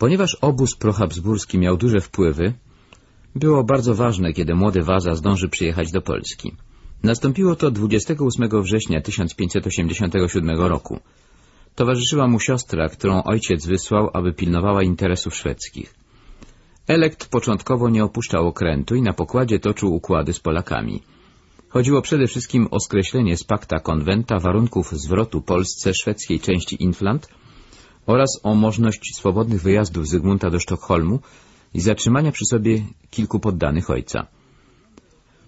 Ponieważ obóz prohabsburski miał duże wpływy, było bardzo ważne, kiedy młody Waza zdąży przyjechać do Polski. Nastąpiło to 28 września 1587 roku. Towarzyszyła mu siostra, którą ojciec wysłał, aby pilnowała interesów szwedzkich. Elekt początkowo nie opuszczał okrętu i na pokładzie toczył układy z Polakami. Chodziło przede wszystkim o skreślenie z pakta konwenta warunków zwrotu Polsce szwedzkiej części Inflant oraz o możliwość swobodnych wyjazdów Zygmunta do Sztokholmu i zatrzymania przy sobie kilku poddanych ojca.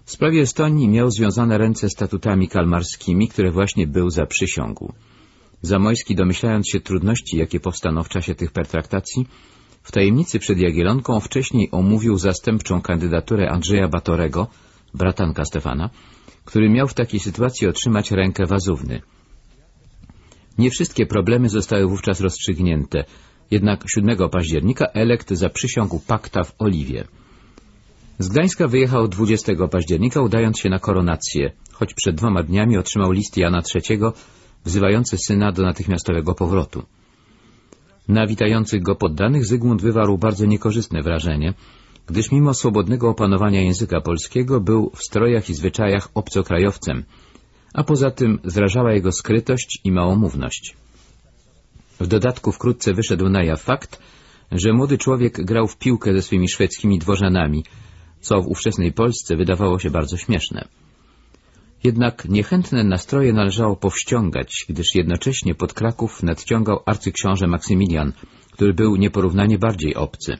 W sprawie Estonii miał związane ręce statutami kalmarskimi, które właśnie był zaprzysiągł. Zamojski, domyślając się trudności, jakie powstaną w czasie tych pertraktacji, w tajemnicy przed Jagielonką wcześniej omówił zastępczą kandydaturę Andrzeja Batorego, bratanka Stefana, który miał w takiej sytuacji otrzymać rękę wazówny. Nie wszystkie problemy zostały wówczas rozstrzygnięte, jednak 7 października elekt zaprzysiągł pakta w Oliwie. Z Gdańska wyjechał 20 października, udając się na koronację, choć przed dwoma dniami otrzymał list Jana III, wzywający syna do natychmiastowego powrotu. Na witających go poddanych Zygmunt wywarł bardzo niekorzystne wrażenie, gdyż mimo swobodnego opanowania języka polskiego był w strojach i zwyczajach obcokrajowcem, a poza tym zrażała jego skrytość i małomówność. W dodatku wkrótce wyszedł na jaw fakt, że młody człowiek grał w piłkę ze swymi szwedzkimi dworzanami, co w ówczesnej Polsce wydawało się bardzo śmieszne. Jednak niechętne nastroje należało powściągać, gdyż jednocześnie pod Kraków nadciągał arcyksiąże Maksymilian, który był nieporównanie bardziej obcy.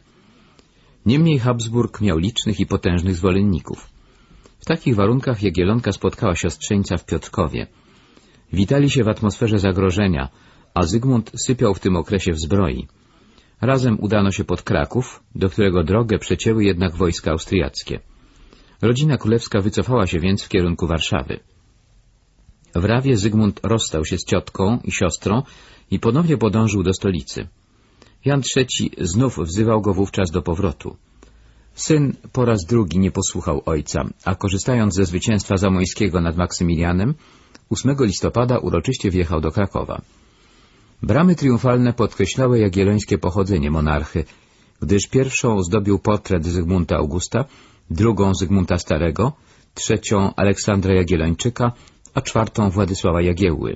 Niemniej Habsburg miał licznych i potężnych zwolenników. W takich warunkach Jagielonka spotkała siostrzeńca w Piotrkowie. Witali się w atmosferze zagrożenia, a Zygmunt sypiał w tym okresie w zbroi. Razem udano się pod Kraków, do którego drogę przecięły jednak wojska austriackie. Rodzina królewska wycofała się więc w kierunku Warszawy. W Rawie Zygmunt rozstał się z ciotką i siostrą i ponownie podążył do stolicy. Jan III znów wzywał go wówczas do powrotu. Syn po raz drugi nie posłuchał ojca, a korzystając ze zwycięstwa Zamojskiego nad Maksymilianem, 8 listopada uroczyście wjechał do Krakowa. Bramy triumfalne podkreślały jagiellońskie pochodzenie monarchy, gdyż pierwszą zdobił portret Zygmunta Augusta, drugą Zygmunta Starego, trzecią Aleksandra Jagiellończyka, a czwartą Władysława Jagiełły.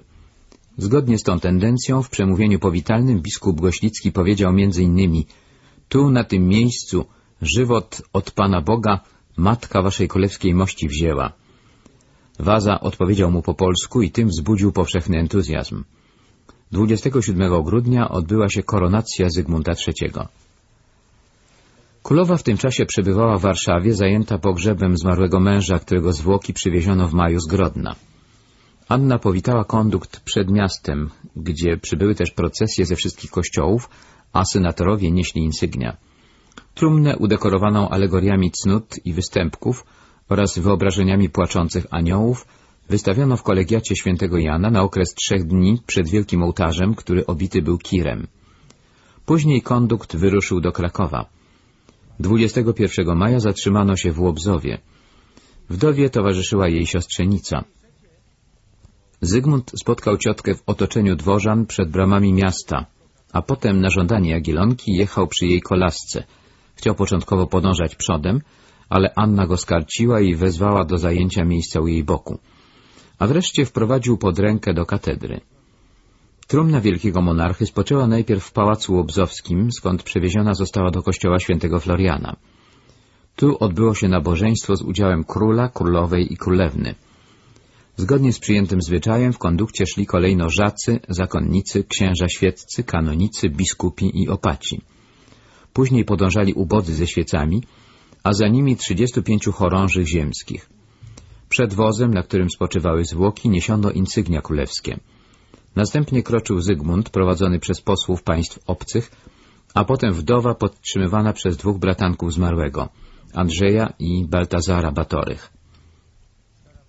Zgodnie z tą tendencją w przemówieniu powitalnym biskup Goślicki powiedział innymi Tu, na tym miejscu, żywot od Pana Boga matka waszej królewskiej mości wzięła. Waza odpowiedział mu po polsku i tym wzbudził powszechny entuzjazm. 27 grudnia odbyła się koronacja Zygmunta III. Królowa w tym czasie przebywała w Warszawie, zajęta pogrzebem zmarłego męża, którego zwłoki przywieziono w maju z Grodna. Anna powitała kondukt przed miastem, gdzie przybyły też procesje ze wszystkich kościołów, a senatorowie nieśli insygnia. Trumnę udekorowaną alegoriami cnót i występków oraz wyobrażeniami płaczących aniołów wystawiono w kolegiacie świętego Jana na okres trzech dni przed wielkim ołtarzem, który obity był kirem. Później kondukt wyruszył do Krakowa. 21 maja zatrzymano się w Łobzowie. Wdowie towarzyszyła jej siostrzenica. Zygmunt spotkał ciotkę w otoczeniu dworzan przed bramami miasta, a potem na żądanie Jagielonki jechał przy jej kolasce. Chciał początkowo podążać przodem, ale Anna go skarciła i wezwała do zajęcia miejsca u jej boku. A wreszcie wprowadził pod rękę do katedry. Trumna wielkiego monarchy spoczęła najpierw w Pałacu Łobzowskim, skąd przewieziona została do kościoła świętego Floriana. Tu odbyło się nabożeństwo z udziałem króla, królowej i królewny. Zgodnie z przyjętym zwyczajem w kondukcie szli kolejno żacy, zakonnicy, księża świeccy, kanonicy, biskupi i opaci. Później podążali ubodzy ze świecami, a za nimi 35 chorążych ziemskich. Przed wozem, na którym spoczywały zwłoki, niesiono insygnia królewskie. Następnie kroczył Zygmunt, prowadzony przez posłów państw obcych, a potem wdowa podtrzymywana przez dwóch bratanków zmarłego, Andrzeja i Baltazara Batorych.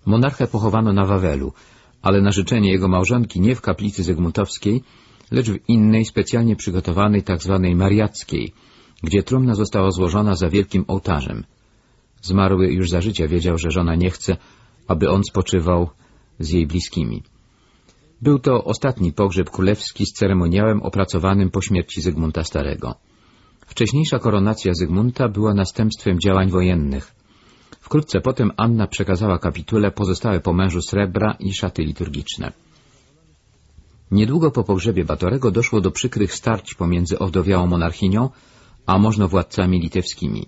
Monarchę pochowano na Wawelu, ale na życzenie jego małżonki nie w kaplicy zygmuntowskiej, lecz w innej, specjalnie przygotowanej tzw. Tak mariackiej, gdzie trumna została złożona za wielkim ołtarzem. Zmarły już za życia wiedział, że żona nie chce, aby on spoczywał z jej bliskimi. Był to ostatni pogrzeb królewski z ceremoniałem opracowanym po śmierci Zygmunta Starego. Wcześniejsza koronacja Zygmunta była następstwem działań wojennych. Wkrótce potem Anna przekazała kapitule pozostałe po mężu srebra i szaty liturgiczne. Niedługo po pogrzebie Batorego doszło do przykrych starć pomiędzy owdowiałą monarchinią a możnowładcami litewskimi.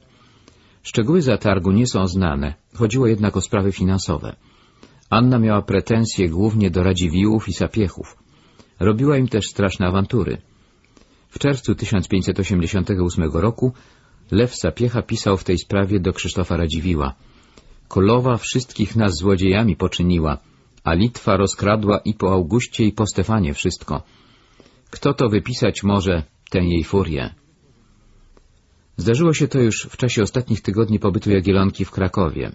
Szczegóły zatargu nie są znane, chodziło jednak o sprawy finansowe. Anna miała pretensje głównie do Radziwiłłów i Sapiechów. Robiła im też straszne awantury. W czerwcu 1588 roku Lew Sapiecha pisał w tej sprawie do Krzysztofa Radziwiła. Kolowa wszystkich nas złodziejami poczyniła, a Litwa rozkradła i po Augustie i po Stefanie wszystko. Kto to wypisać może, ten jej furię. Zdarzyło się to już w czasie ostatnich tygodni pobytu Jagielonki w Krakowie.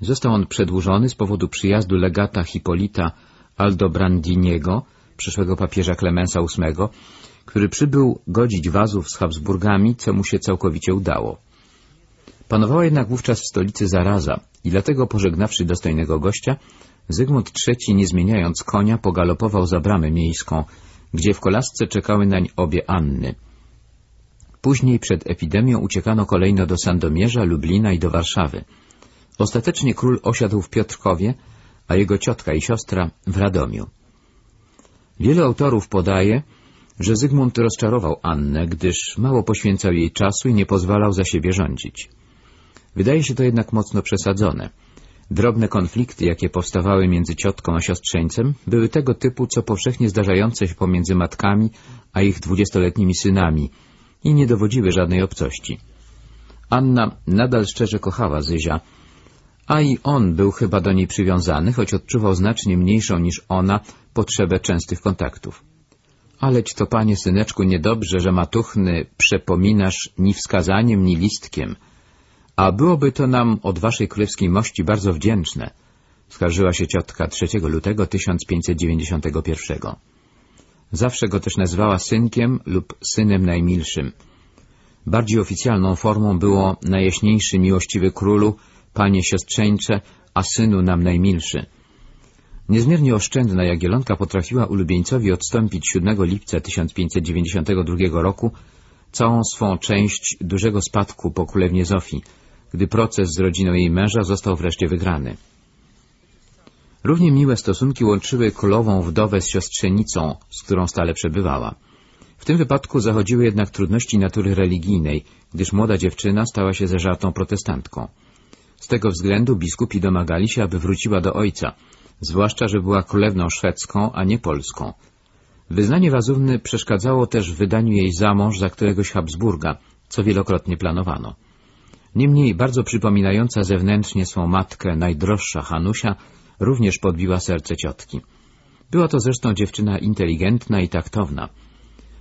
Został on przedłużony z powodu przyjazdu legata Hipolita Aldobrandiniego, przyszłego papieża Klemensa VIII, który przybył godzić wazów z Habsburgami, co mu się całkowicie udało. Panowała jednak wówczas w stolicy zaraza i dlatego pożegnawszy dostojnego gościa, Zygmunt III, nie zmieniając konia, pogalopował za bramę miejską, gdzie w kolasce czekały nań obie Anny. Później przed epidemią uciekano kolejno do Sandomierza, Lublina i do Warszawy. Ostatecznie król osiadł w Piotrkowie, a jego ciotka i siostra w Radomiu. Wielu autorów podaje, że Zygmunt rozczarował Annę, gdyż mało poświęcał jej czasu i nie pozwalał za siebie rządzić. Wydaje się to jednak mocno przesadzone. Drobne konflikty, jakie powstawały między ciotką a siostrzeńcem, były tego typu, co powszechnie zdarzające się pomiędzy matkami a ich dwudziestoletnimi synami i nie dowodziły żadnej obcości. Anna nadal szczerze kochała Zyzia, a i on był chyba do niej przywiązany, choć odczuwał znacznie mniejszą niż ona potrzebę częstych kontaktów. Aleć to, panie syneczku, niedobrze, że matuchny przepominasz ni wskazaniem, ni listkiem, a byłoby to nam od waszej królewskiej mości bardzo wdzięczne, skarżyła się ciotka 3 lutego 1591. Zawsze go też nazwała synkiem lub synem najmilszym. Bardziej oficjalną formą było najjaśniejszy miłościwy królu, panie siostrzeńcze, a synu nam najmilszy. Niezmiernie oszczędna Jagielonka potrafiła ulubieńcowi odstąpić 7 lipca 1592 roku całą swą część dużego spadku po królewnie Zofii, gdy proces z rodziną jej męża został wreszcie wygrany. Równie miłe stosunki łączyły królową wdowę z siostrzenicą, z którą stale przebywała. W tym wypadku zachodziły jednak trudności natury religijnej, gdyż młoda dziewczyna stała się zeżartą protestantką. Z tego względu biskupi domagali się, aby wróciła do ojca, zwłaszcza, że była królewną szwedzką, a nie polską. Wyznanie Wazówny przeszkadzało też w wydaniu jej za mąż za któregoś Habsburga, co wielokrotnie planowano. Niemniej bardzo przypominająca zewnętrznie swą matkę najdroższa Hanusia również podbiła serce ciotki. Była to zresztą dziewczyna inteligentna i taktowna.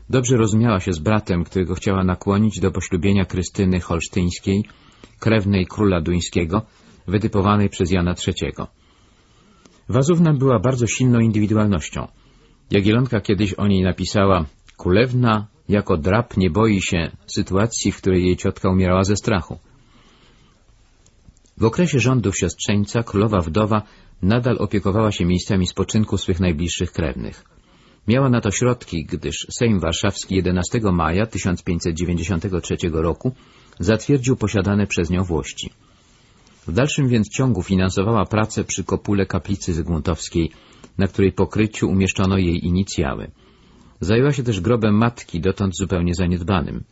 Dobrze rozumiała się z bratem, którego chciała nakłonić do poślubienia Krystyny Holsztyńskiej, krewnej króla duńskiego, wytypowanej przez Jana III. Wazówna była bardzo silną indywidualnością. Jagielonka kiedyś o niej napisała Kulewna jako drap nie boi się sytuacji, w której jej ciotka umierała ze strachu. W okresie rządów siostrzeńca królowa wdowa nadal opiekowała się miejscami spoczynku swych najbliższych krewnych. Miała na to środki, gdyż Sejm Warszawski 11 maja 1593 roku zatwierdził posiadane przez nią włości. W dalszym więc ciągu finansowała pracę przy kopule kaplicy Zygmuntowskiej, na której pokryciu umieszczono jej inicjały. Zajęła się też grobem matki, dotąd zupełnie zaniedbanym.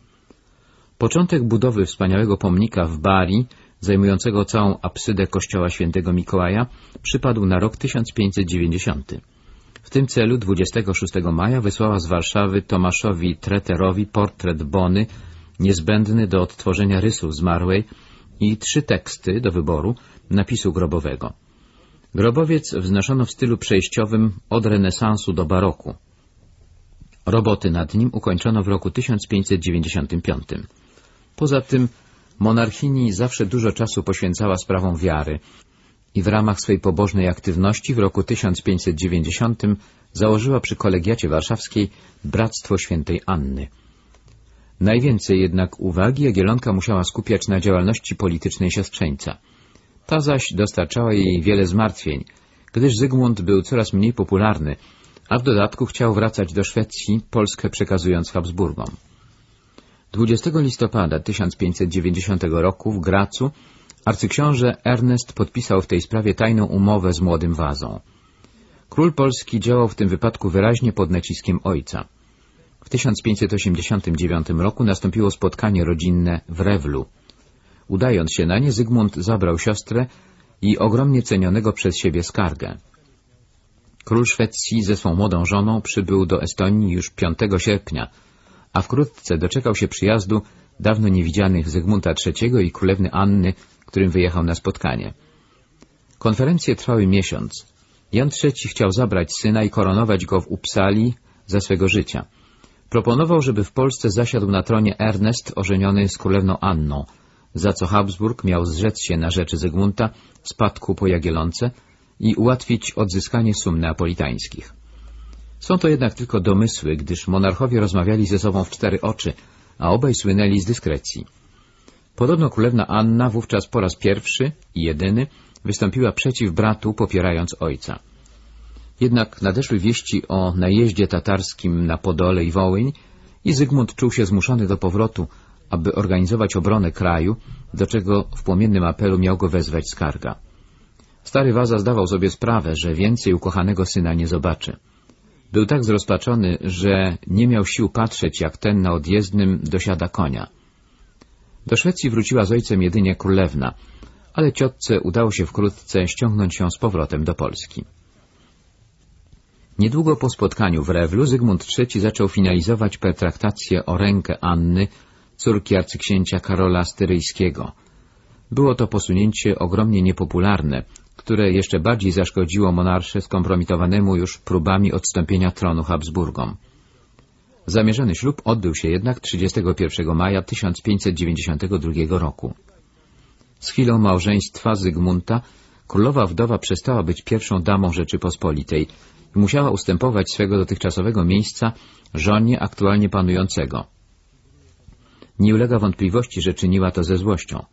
Początek budowy wspaniałego pomnika w Bari zajmującego całą absydę kościoła świętego Mikołaja, przypadł na rok 1590. W tym celu 26 maja wysłała z Warszawy Tomaszowi Treterowi portret Bony, niezbędny do odtworzenia rysów zmarłej i trzy teksty do wyboru napisu grobowego. Grobowiec wznoszono w stylu przejściowym od renesansu do baroku. Roboty nad nim ukończono w roku 1595. Poza tym Monarchini zawsze dużo czasu poświęcała sprawom wiary i w ramach swej pobożnej aktywności w roku 1590 założyła przy kolegiacie warszawskiej Bractwo Świętej Anny. Najwięcej jednak uwagi Jagielonka musiała skupiać na działalności politycznej siostrzeńca. Ta zaś dostarczała jej wiele zmartwień, gdyż Zygmunt był coraz mniej popularny, a w dodatku chciał wracać do Szwecji, Polskę przekazując Habsburgom. 20 listopada 1590 roku w Gracu arcyksiąże Ernest podpisał w tej sprawie tajną umowę z młodym Wazą. Król Polski działał w tym wypadku wyraźnie pod naciskiem ojca. W 1589 roku nastąpiło spotkanie rodzinne w Rewlu. Udając się na nie, Zygmunt zabrał siostrę i ogromnie cenionego przez siebie skargę. Król Szwecji ze swą młodą żoną przybył do Estonii już 5 sierpnia, a wkrótce doczekał się przyjazdu dawno niewidzianych Zygmunta III i królewny Anny, którym wyjechał na spotkanie. Konferencje trwały miesiąc. Jan III chciał zabrać syna i koronować go w Upsali za swego życia. Proponował, żeby w Polsce zasiadł na tronie Ernest ożeniony z królewną Anną, za co Habsburg miał zrzec się na rzeczy Zygmunta spadku po Jagielonce i ułatwić odzyskanie sum neapolitańskich. Są to jednak tylko domysły, gdyż monarchowie rozmawiali ze sobą w cztery oczy, a obaj słynęli z dyskrecji. Podobno królewna Anna wówczas po raz pierwszy i jedyny wystąpiła przeciw bratu, popierając ojca. Jednak nadeszły wieści o najeździe tatarskim na Podole i Wołyń i Zygmunt czuł się zmuszony do powrotu, aby organizować obronę kraju, do czego w płomiennym apelu miał go wezwać skarga. Stary Waza zdawał sobie sprawę, że więcej ukochanego syna nie zobaczy. Był tak zrozpaczony, że nie miał sił patrzeć, jak ten na odjezdnym dosiada konia. Do Szwecji wróciła z ojcem jedynie królewna, ale ciotce udało się wkrótce ściągnąć ją z powrotem do Polski. Niedługo po spotkaniu w Rewlu Zygmunt III zaczął finalizować pertraktację o rękę Anny, córki arcyksięcia Karola Styryjskiego. Było to posunięcie ogromnie niepopularne, które jeszcze bardziej zaszkodziło monarsze skompromitowanemu już próbami odstąpienia tronu Habsburgom. Zamierzony ślub odbył się jednak 31 maja 1592 roku. Z chwilą małżeństwa Zygmunta królowa wdowa przestała być pierwszą damą Rzeczypospolitej i musiała ustępować swego dotychczasowego miejsca żonie aktualnie panującego. Nie ulega wątpliwości, że czyniła to ze złością.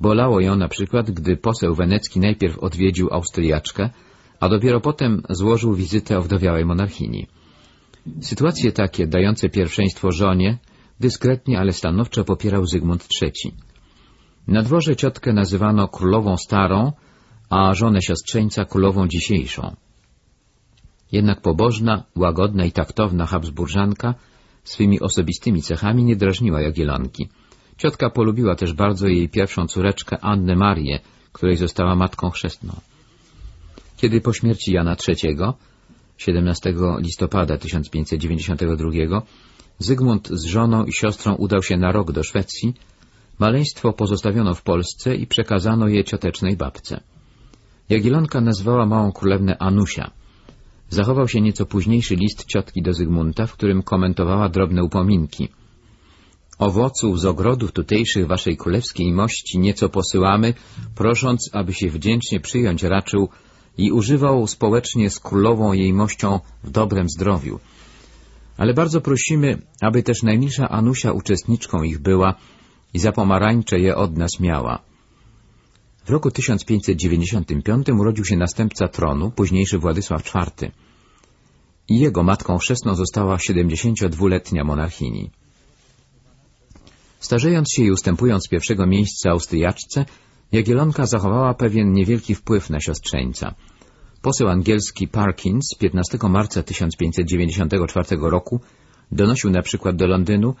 Bolało ją na przykład, gdy poseł wenecki najpierw odwiedził Austriaczkę, a dopiero potem złożył wizytę owdowiałej monarchini. Sytuacje takie, dające pierwszeństwo żonie, dyskretnie, ale stanowczo popierał Zygmunt III. Na dworze ciotkę nazywano królową starą, a żonę siostrzeńca królową dzisiejszą. Jednak pobożna, łagodna i taktowna Habsburżanka swymi osobistymi cechami nie drażniła Jagielonki. Ciotka polubiła też bardzo jej pierwszą córeczkę Annę Marię, której została matką chrzestną. Kiedy po śmierci Jana III, 17 listopada 1592, Zygmunt z żoną i siostrą udał się na rok do Szwecji, maleństwo pozostawiono w Polsce i przekazano je ciotecznej babce. Jagielonka nazwała małą królewnę Anusia. Zachował się nieco późniejszy list ciotki do Zygmunta, w którym komentowała drobne upominki — Owoców z ogrodów tutejszych waszej królewskiej mości nieco posyłamy, prosząc, aby się wdzięcznie przyjąć raczył i używał społecznie z królową jej mością w dobrem zdrowiu. Ale bardzo prosimy, aby też najmilsza Anusia uczestniczką ich była i za pomarańcze je od nas miała. W roku 1595 urodził się następca tronu, późniejszy Władysław IV. I jego matką chrzestną została 72-letnia monarchini. Starzejąc się i ustępując pierwszego miejsca Austriaczce, Jagielonka zachowała pewien niewielki wpływ na siostrzeńca. Poseł angielski Parkins 15 marca 1594 roku donosił na przykład do Londynu,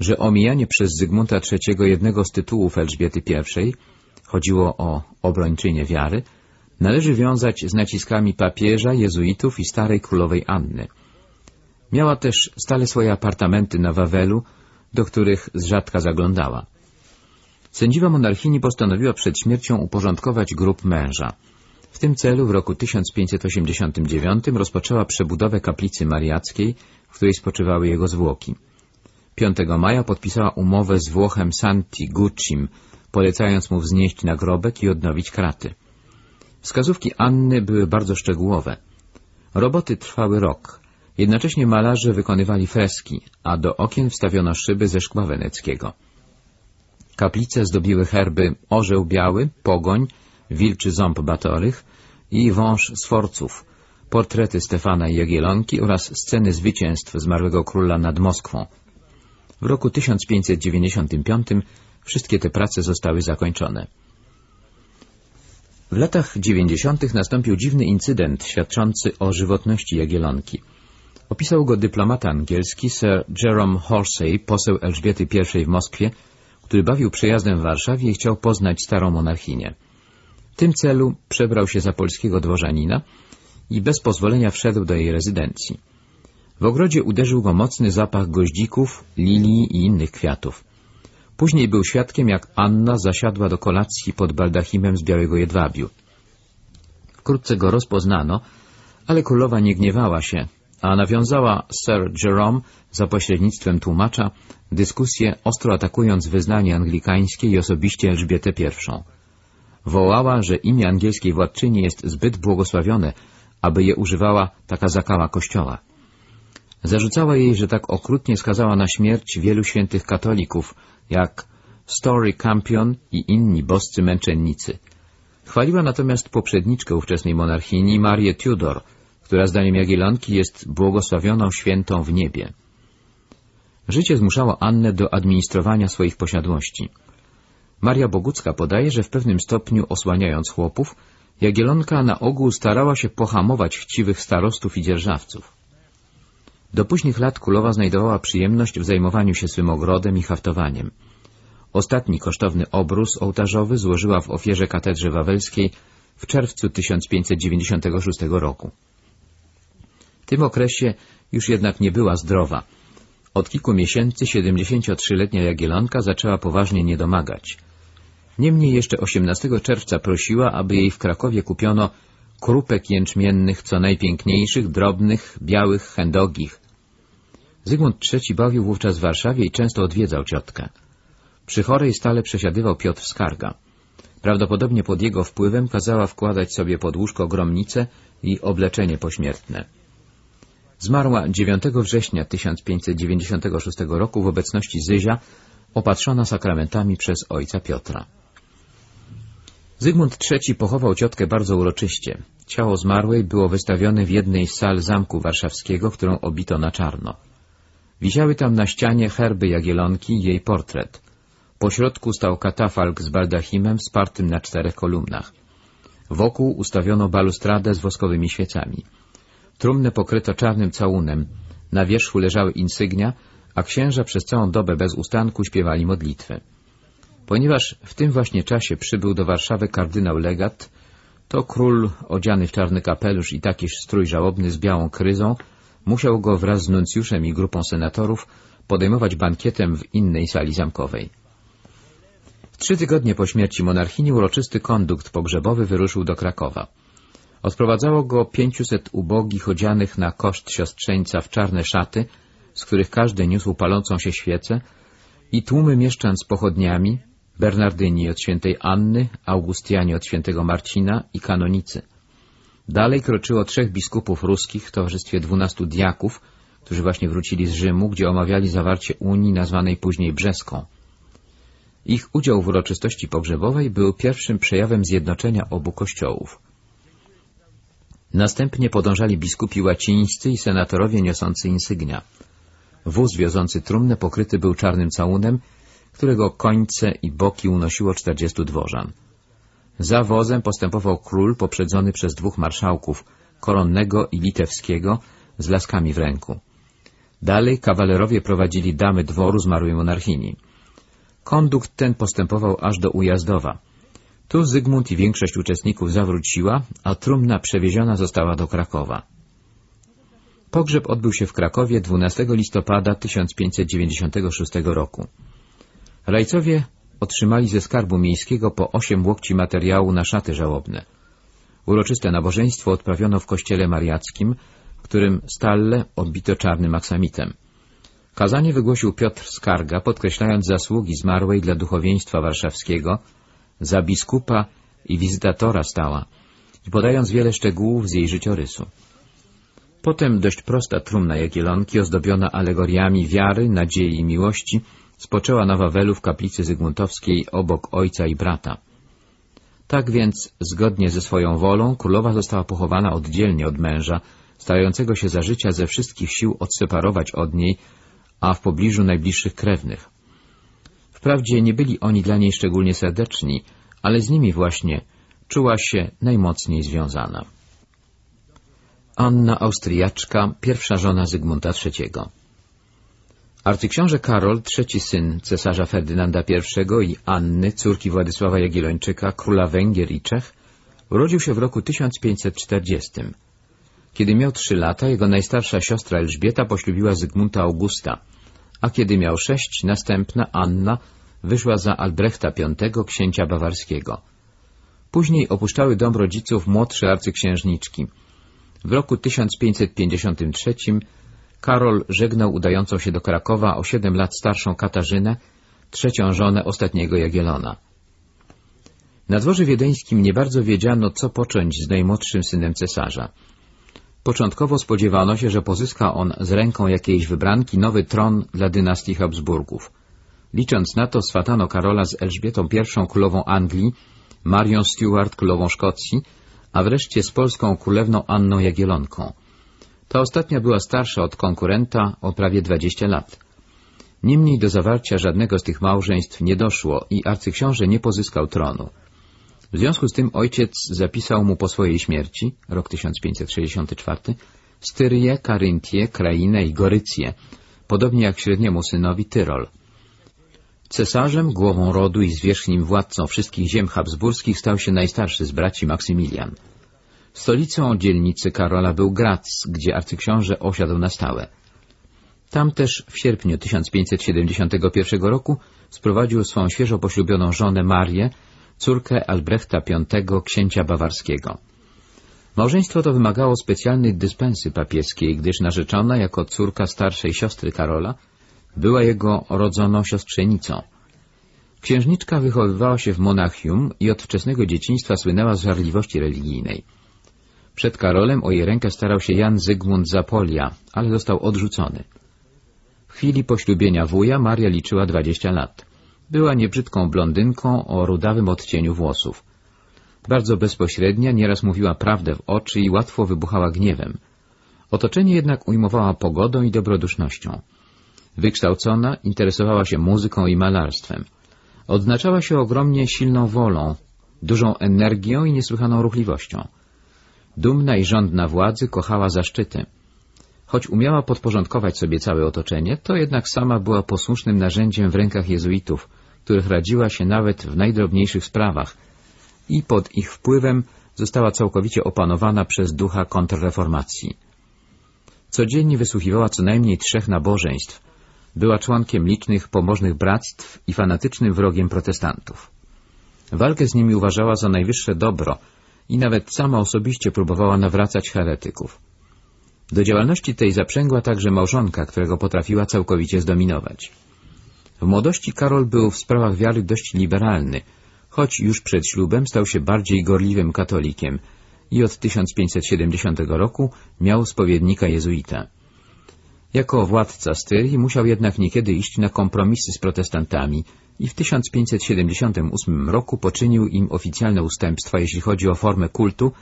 że omijanie przez Zygmunta III jednego z tytułów Elżbiety I, chodziło o obrończynię wiary, należy wiązać z naciskami papieża, jezuitów i starej królowej Anny. Miała też stale swoje apartamenty na Wawelu, do których z rzadka zaglądała. Sędziwa monarchini postanowiła przed śmiercią uporządkować grób męża. W tym celu w roku 1589 rozpoczęła przebudowę kaplicy mariackiej, w której spoczywały jego zwłoki. 5 maja podpisała umowę z Włochem Santi Guccim, polecając mu wznieść nagrobek i odnowić kraty. Wskazówki Anny były bardzo szczegółowe. Roboty trwały rok, Jednocześnie malarze wykonywali freski, a do okien wstawiono szyby ze szkła weneckiego. Kaplice zdobiły herby orzeł biały, pogoń, wilczy ząb batorych i wąż sforców, portrety Stefana i Jagielonki oraz sceny zwycięstw zmarłego króla nad Moskwą. W roku 1595 wszystkie te prace zostały zakończone. W latach 90. nastąpił dziwny incydent świadczący o żywotności Jagielonki. Opisał go dyplomata angielski Sir Jerome Horsey, poseł Elżbiety I w Moskwie, który bawił przejazdem w Warszawie i chciał poznać starą monarchinię. W tym celu przebrał się za polskiego dworzanina i bez pozwolenia wszedł do jej rezydencji. W ogrodzie uderzył go mocny zapach goździków, lilii i innych kwiatów. Później był świadkiem, jak Anna zasiadła do kolacji pod baldachimem z białego jedwabiu. Wkrótce go rozpoznano, ale królowa nie gniewała się, a nawiązała Sir Jerome za pośrednictwem tłumacza dyskusję, ostro atakując wyznanie anglikańskie i osobiście Elżbietę I. Wołała, że imię angielskiej władczyni jest zbyt błogosławione, aby je używała taka zakała kościoła. Zarzucała jej, że tak okrutnie skazała na śmierć wielu świętych katolików, jak Story Campion i inni boscy męczennicy. Chwaliła natomiast poprzedniczkę ówczesnej monarchini, Marię Tudor, która zdaniem Jagiellonki jest błogosławioną świętą w niebie. Życie zmuszało Annę do administrowania swoich posiadłości. Maria Bogucka podaje, że w pewnym stopniu osłaniając chłopów, Jagielonka na ogół starała się pohamować chciwych starostów i dzierżawców. Do późnych lat królowa znajdowała przyjemność w zajmowaniu się swym ogrodem i haftowaniem. Ostatni kosztowny obrus ołtarzowy złożyła w ofierze katedrze wawelskiej w czerwcu 1596 roku. W tym okresie już jednak nie była zdrowa. Od kilku miesięcy 73-letnia Jagielonka zaczęła poważnie niedomagać. Niemniej jeszcze 18 czerwca prosiła, aby jej w Krakowie kupiono krupek jęczmiennych, co najpiękniejszych, drobnych, białych, chędogich. Zygmunt III bawił wówczas w Warszawie i często odwiedzał ciotkę. Przy chorej stale przesiadywał Piotr Skarga. Prawdopodobnie pod jego wpływem kazała wkładać sobie pod łóżko gromnicę i obleczenie pośmiertne. Zmarła 9 września 1596 roku w obecności Zyzia, opatrzona sakramentami przez ojca Piotra. Zygmunt III pochował ciotkę bardzo uroczyście. Ciało zmarłej było wystawione w jednej z sal zamku warszawskiego, którą obito na czarno. Wisiały tam na ścianie herby Jagielonki i jej portret. Po środku stał katafalk z baldachimem spartym na czterech kolumnach. Wokół ustawiono balustradę z woskowymi świecami. Trumnę pokryto czarnym całunem, na wierzchu leżały insygnia, a księża przez całą dobę bez ustanku śpiewali modlitwę. Ponieważ w tym właśnie czasie przybył do Warszawy kardynał legat, to król, odziany w czarny kapelusz i takiż strój żałobny z białą kryzą, musiał go wraz z nuncjuszem i grupą senatorów podejmować bankietem w innej sali zamkowej. W trzy tygodnie po śmierci monarchini uroczysty kondukt pogrzebowy wyruszył do Krakowa. Odprowadzało go pięciuset ubogich odzianych na koszt siostrzeńca w czarne szaty, z których każdy niósł palącą się świecę, i tłumy mieszczan z pochodniami, Bernardyni od świętej Anny, Augustianie od świętego Marcina i kanonicy. Dalej kroczyło trzech biskupów ruskich w towarzystwie dwunastu diaków, którzy właśnie wrócili z Rzymu, gdzie omawiali zawarcie Unii nazwanej później Brzeską. Ich udział w uroczystości pogrzebowej był pierwszym przejawem zjednoczenia obu kościołów. Następnie podążali biskupi łacińscy i senatorowie niosący insygnia. Wóz wiozący trumnę pokryty był czarnym całunem, którego końce i boki unosiło czterdziestu dworzan. Za wozem postępował król poprzedzony przez dwóch marszałków, koronnego i litewskiego, z laskami w ręku. Dalej kawalerowie prowadzili damy dworu zmarłej monarchini. Kondukt ten postępował aż do Ujazdowa. Tu Zygmunt i większość uczestników zawróciła, a trumna przewieziona została do Krakowa. Pogrzeb odbył się w Krakowie 12 listopada 1596 roku. Rajcowie otrzymali ze skarbu miejskiego po osiem łokci materiału na szaty żałobne. Uroczyste nabożeństwo odprawiono w kościele mariackim, w którym stalle odbito czarnym aksamitem. Kazanie wygłosił Piotr Skarga, podkreślając zasługi zmarłej dla duchowieństwa warszawskiego, za biskupa i wizytatora stała i podając wiele szczegółów z jej życiorysu. Potem dość prosta trumna Jagielonki, ozdobiona alegoriami wiary, nadziei i miłości, spoczęła na Wawelu w kaplicy Zygmuntowskiej obok ojca i brata. Tak więc, zgodnie ze swoją wolą, królowa została pochowana oddzielnie od męża, starającego się za życia ze wszystkich sił odseparować od niej, a w pobliżu najbliższych krewnych. Wprawdzie nie byli oni dla niej szczególnie serdeczni, ale z nimi właśnie czuła się najmocniej związana. Anna Austriaczka, pierwsza żona Zygmunta III. Arcyksiąże Karol, trzeci syn cesarza Ferdynanda I i Anny, córki Władysława Jagiellończyka, króla Węgier i Czech, urodził się w roku 1540. Kiedy miał trzy lata, jego najstarsza siostra Elżbieta poślubiła Zygmunta Augusta, a kiedy miał sześć, następna Anna wyszła za Albrechta V, księcia bawarskiego. Później opuszczały dom rodziców młodsze arcyksiężniczki. W roku 1553 Karol żegnał udającą się do Krakowa o siedem lat starszą Katarzynę, trzecią żonę ostatniego Jagielona. Na dworze wiedeńskim nie bardzo wiedziano, co począć z najmłodszym synem cesarza. Początkowo spodziewano się, że pozyska on z ręką jakiejś wybranki nowy tron dla dynastii Habsburgów. Licząc na to, swatano Karola z Elżbietą I królową Anglii, Marią Stuart królową Szkocji, a wreszcie z polską królewną Anną Jagielonką. Ta ostatnia była starsza od konkurenta o prawie 20 lat. Niemniej do zawarcia żadnego z tych małżeństw nie doszło i arcyksiąże nie pozyskał tronu. W związku z tym ojciec zapisał mu po swojej śmierci, rok 1564, Styrię, Karyntię, Krainę i Gorycję, podobnie jak średniemu synowi Tyrol. Cesarzem, głową rodu i zwierzchnim władcą wszystkich ziem habsburskich stał się najstarszy z braci Maksymilian. Stolicą dzielnicy Karola był Graz, gdzie arcyksiąże osiadł na stałe. Tam też w sierpniu 1571 roku sprowadził swą świeżo poślubioną żonę Marię, córkę Albrechta V, księcia bawarskiego. Małżeństwo to wymagało specjalnej dyspensy papieskiej, gdyż narzeczona jako córka starszej siostry Karola była jego rodzoną siostrzenicą. Księżniczka wychowywała się w Monachium i od wczesnego dzieciństwa słynęła z żarliwości religijnej. Przed Karolem o jej rękę starał się Jan Zygmunt Zapolia, ale został odrzucony. W chwili poślubienia wuja Maria liczyła dwadzieścia lat. Była niebrzydką blondynką o rudawym odcieniu włosów. Bardzo bezpośrednia, nieraz mówiła prawdę w oczy i łatwo wybuchała gniewem. Otoczenie jednak ujmowała pogodą i dobrodusznością. Wykształcona, interesowała się muzyką i malarstwem. Odznaczała się ogromnie silną wolą, dużą energią i niesłychaną ruchliwością. Dumna i rządna władzy kochała zaszczyty. Choć umiała podporządkować sobie całe otoczenie, to jednak sama była posłusznym narzędziem w rękach jezuitów, których radziła się nawet w najdrobniejszych sprawach i pod ich wpływem została całkowicie opanowana przez ducha kontrreformacji. Codziennie wysłuchiwała co najmniej trzech nabożeństw, była członkiem licznych pomożnych bractw i fanatycznym wrogiem protestantów. Walkę z nimi uważała za najwyższe dobro i nawet sama osobiście próbowała nawracać heretyków. Do działalności tej zaprzęgła także małżonka, którego potrafiła całkowicie zdominować. W młodości Karol był w sprawach wiary dość liberalny, choć już przed ślubem stał się bardziej gorliwym katolikiem i od 1570 roku miał spowiednika jezuita. Jako władca Styrii musiał jednak niekiedy iść na kompromisy z protestantami i w 1578 roku poczynił im oficjalne ustępstwa, jeśli chodzi o formę kultu,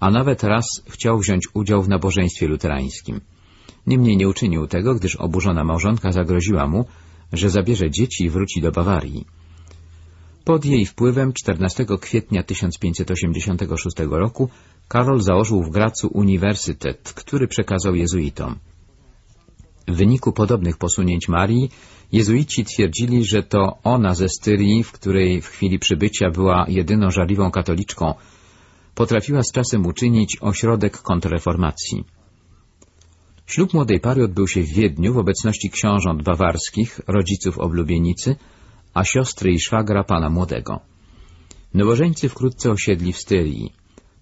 a nawet raz chciał wziąć udział w nabożeństwie luterańskim. Niemniej nie uczynił tego, gdyż oburzona małżonka zagroziła mu, że zabierze dzieci i wróci do Bawarii. Pod jej wpływem 14 kwietnia 1586 roku Karol założył w Gracu uniwersytet, który przekazał jezuitom. W wyniku podobnych posunięć Marii, jezuici twierdzili, że to ona ze Styrii, w której w chwili przybycia była jedyną żarliwą katoliczką, potrafiła z czasem uczynić ośrodek kontrreformacji. Ślub młodej pary odbył się w Wiedniu w obecności książąt bawarskich, rodziców oblubienicy, a siostry i szwagra pana młodego. Nowożeńcy wkrótce osiedli w Styrii.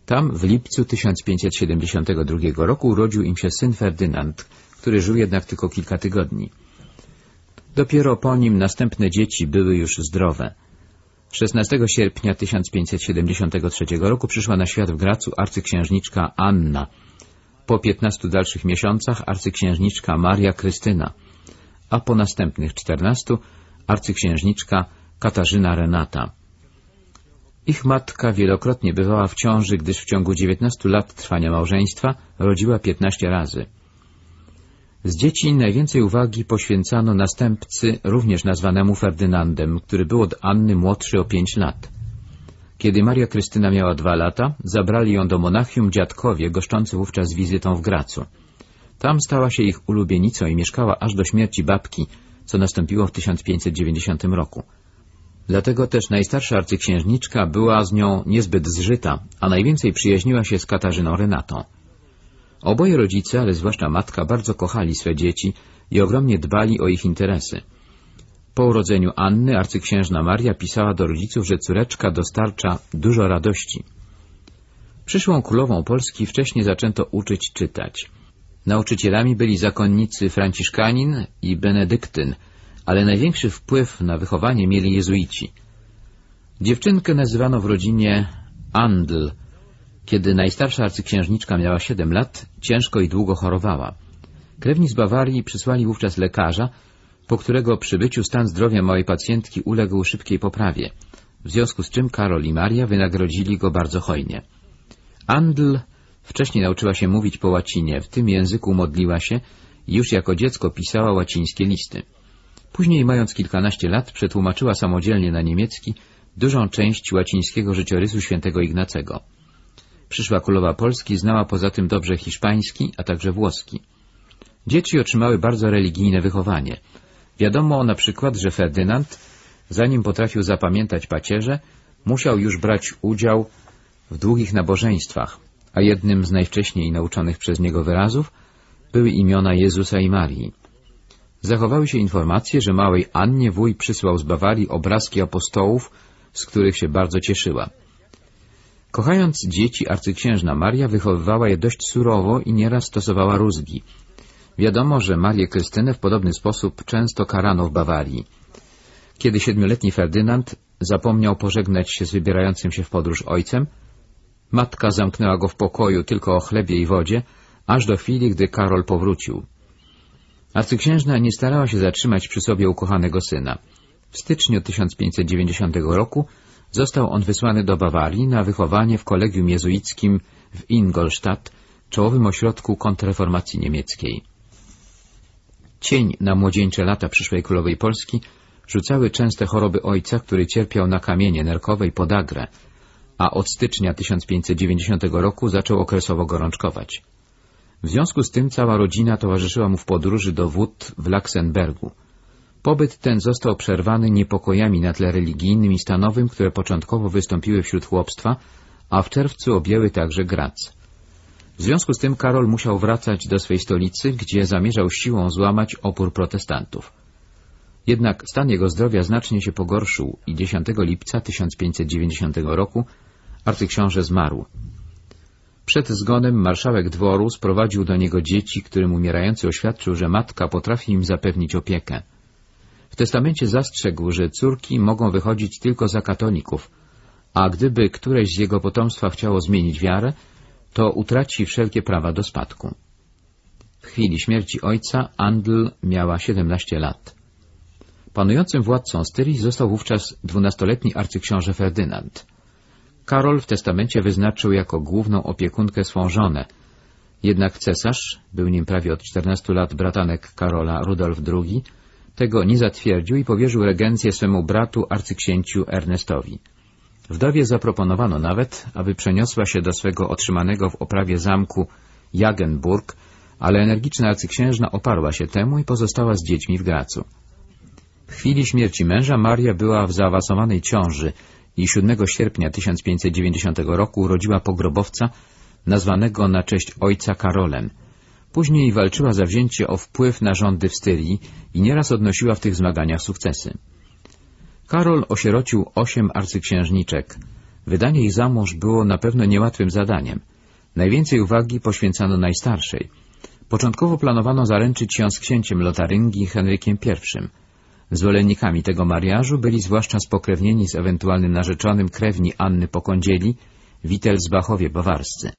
Tam w lipcu 1572 roku urodził im się syn Ferdynand, który żył jednak tylko kilka tygodni. Dopiero po nim następne dzieci były już zdrowe. 16 sierpnia 1573 roku przyszła na świat w Gracu arcyksiężniczka Anna. Po 15 dalszych miesiącach arcyksiężniczka Maria Krystyna, a po następnych 14 arcyksiężniczka Katarzyna Renata. Ich matka wielokrotnie bywała w ciąży, gdyż w ciągu 19 lat trwania małżeństwa rodziła 15 razy. Z dzieci najwięcej uwagi poświęcano następcy, również nazwanemu Ferdynandem, który był od Anny młodszy o pięć lat. Kiedy Maria Krystyna miała dwa lata, zabrali ją do Monachium dziadkowie, goszczący wówczas wizytą w Gracu. Tam stała się ich ulubienicą i mieszkała aż do śmierci babki, co nastąpiło w 1590 roku. Dlatego też najstarsza arcyksiężniczka była z nią niezbyt zżyta, a najwięcej przyjaźniła się z Katarzyną Renatą. Oboje rodzice, ale zwłaszcza matka, bardzo kochali swe dzieci i ogromnie dbali o ich interesy. Po urodzeniu Anny arcyksiężna Maria pisała do rodziców, że córeczka dostarcza dużo radości. Przyszłą królową Polski wcześniej zaczęto uczyć czytać. Nauczycielami byli zakonnicy Franciszkanin i Benedyktyn, ale największy wpływ na wychowanie mieli jezuici. Dziewczynkę nazywano w rodzinie Andl. Kiedy najstarsza arcyksiężniczka miała siedem lat, ciężko i długo chorowała. Krewni z Bawarii przysłali wówczas lekarza, po którego przybyciu stan zdrowia małej pacjentki uległ szybkiej poprawie, w związku z czym Karol i Maria wynagrodzili go bardzo hojnie. Andl wcześniej nauczyła się mówić po łacinie, w tym języku modliła się i już jako dziecko pisała łacińskie listy. Później, mając kilkanaście lat, przetłumaczyła samodzielnie na niemiecki dużą część łacińskiego życiorysu świętego Ignacego. Przyszła królowa Polski znała poza tym dobrze hiszpański, a także włoski. Dzieci otrzymały bardzo religijne wychowanie. Wiadomo na przykład, że Ferdynand, zanim potrafił zapamiętać pacierze, musiał już brać udział w długich nabożeństwach, a jednym z najwcześniej nauczonych przez niego wyrazów były imiona Jezusa i Marii. Zachowały się informacje, że małej Annie wuj przysłał z Bawarii obrazki apostołów, z których się bardzo cieszyła. Kochając dzieci, arcyksiężna Maria wychowywała je dość surowo i nieraz stosowała rózgi. Wiadomo, że Marię Krystynę w podobny sposób często karano w Bawarii. Kiedy siedmioletni Ferdynand zapomniał pożegnać się z wybierającym się w podróż ojcem, matka zamknęła go w pokoju tylko o chlebie i wodzie, aż do chwili, gdy Karol powrócił. Arcyksiężna nie starała się zatrzymać przy sobie ukochanego syna. W styczniu 1590 roku został on wysłany do Bawarii na wychowanie w kolegium jezuickim w Ingolstadt, czołowym ośrodku kontrreformacji niemieckiej. Cień na młodzieńcze lata przyszłej królowej Polski rzucały częste choroby ojca, który cierpiał na kamienie nerkowe i podagrę, a od stycznia 1590 roku zaczął okresowo gorączkować. W związku z tym cała rodzina towarzyszyła mu w podróży do wód w Laksenbergu. Pobyt ten został przerwany niepokojami na tle religijnym i stanowym, które początkowo wystąpiły wśród chłopstwa, a w czerwcu objęły także Grac. W związku z tym Karol musiał wracać do swej stolicy, gdzie zamierzał siłą złamać opór protestantów. Jednak stan jego zdrowia znacznie się pogorszył i 10 lipca 1590 roku arcyksiąże zmarł. Przed zgonem marszałek dworu sprowadził do niego dzieci, którym umierający oświadczył, że matka potrafi im zapewnić opiekę. Testamencie zastrzegł, że córki mogą wychodzić tylko za katolików, a gdyby któreś z jego potomstwa chciało zmienić wiarę, to utraci wszelkie prawa do spadku. W chwili śmierci ojca Andl miała 17 lat. Panującym władcą Styrii został wówczas dwunastoletni arcyksiąże Ferdynand. Karol w testamencie wyznaczył jako główną opiekunkę swą żonę, jednak cesarz, był nim prawie od 14 lat bratanek Karola Rudolf II, tego nie zatwierdził i powierzył regencję swemu bratu arcyksięciu Ernestowi. Wdowie zaproponowano nawet, aby przeniosła się do swego otrzymanego w oprawie zamku Jagenburg, ale energiczna arcyksiężna oparła się temu i pozostała z dziećmi w Gracu. W chwili śmierci męża Maria była w zaawansowanej ciąży i 7 sierpnia 1590 roku urodziła pogrobowca nazwanego na cześć ojca Karolem. Później walczyła za wzięcie o wpływ na rządy w Styrii i nieraz odnosiła w tych zmaganiach sukcesy. Karol osierocił osiem arcyksiężniczek. Wydanie ich za mąż było na pewno niełatwym zadaniem. Najwięcej uwagi poświęcano najstarszej. Początkowo planowano zaręczyć ją z księciem Lotaryngii Henrykiem I. Zwolennikami tego mariażu byli zwłaszcza spokrewnieni z ewentualnym narzeczonym krewni Anny Pokądzieli, Wittelsbachowie bawarscy.